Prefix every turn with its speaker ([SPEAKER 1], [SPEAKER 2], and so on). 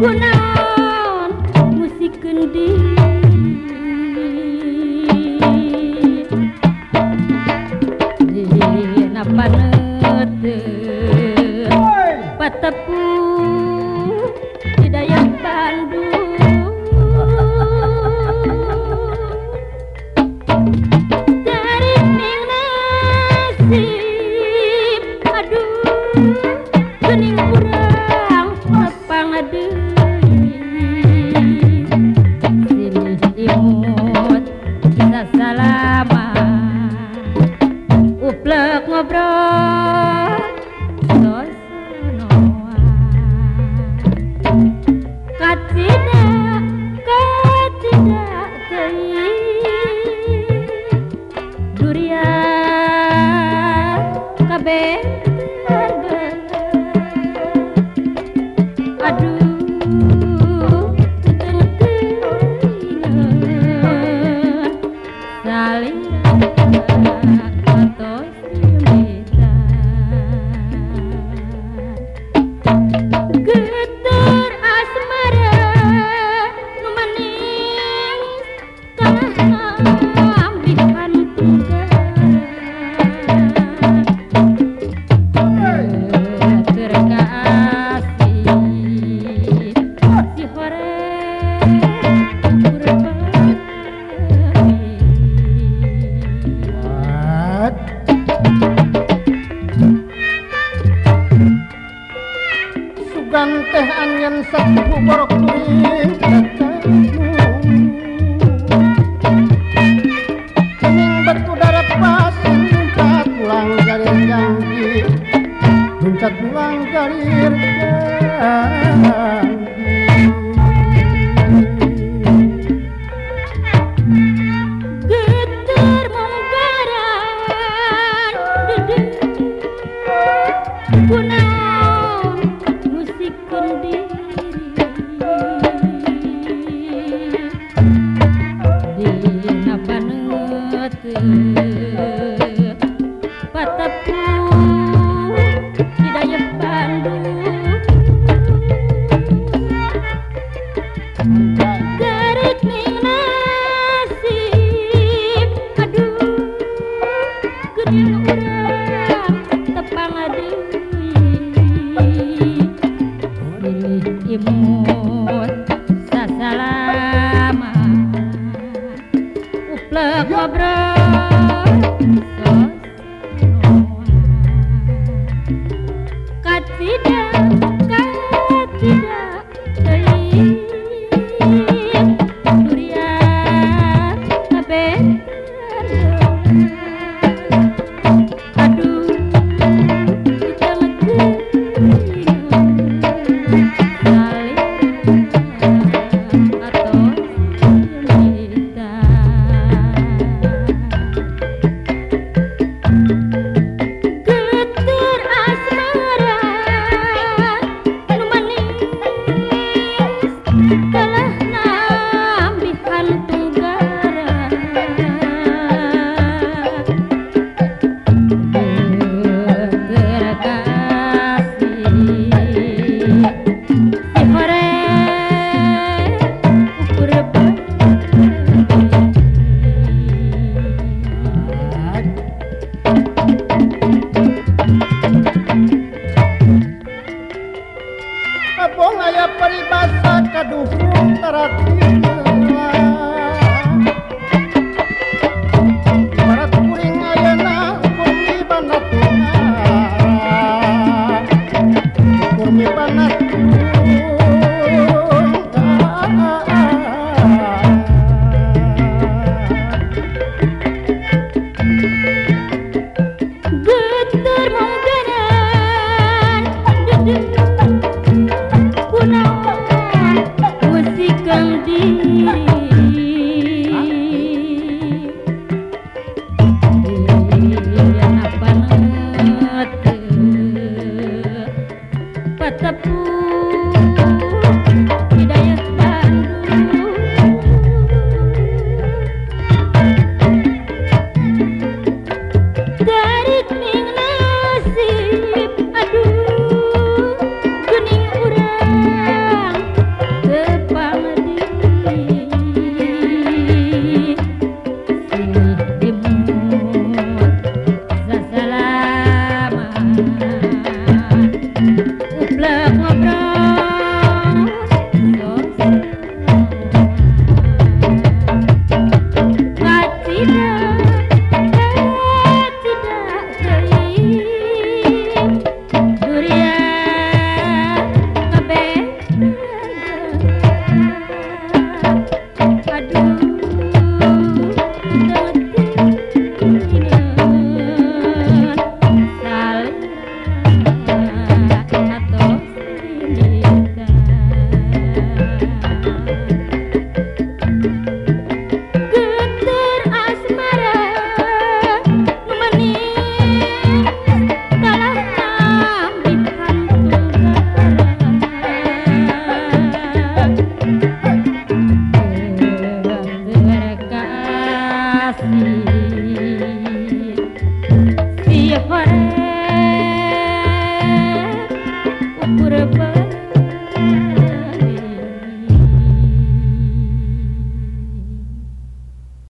[SPEAKER 1] kunaon musik kendi Dina paneut patep
[SPEAKER 2] pikiran teh angin sepuh borokui Kening batu darat pasir Luncat pulang garir janji Luncat pulang
[SPEAKER 1] இருக்குது pleure à bro.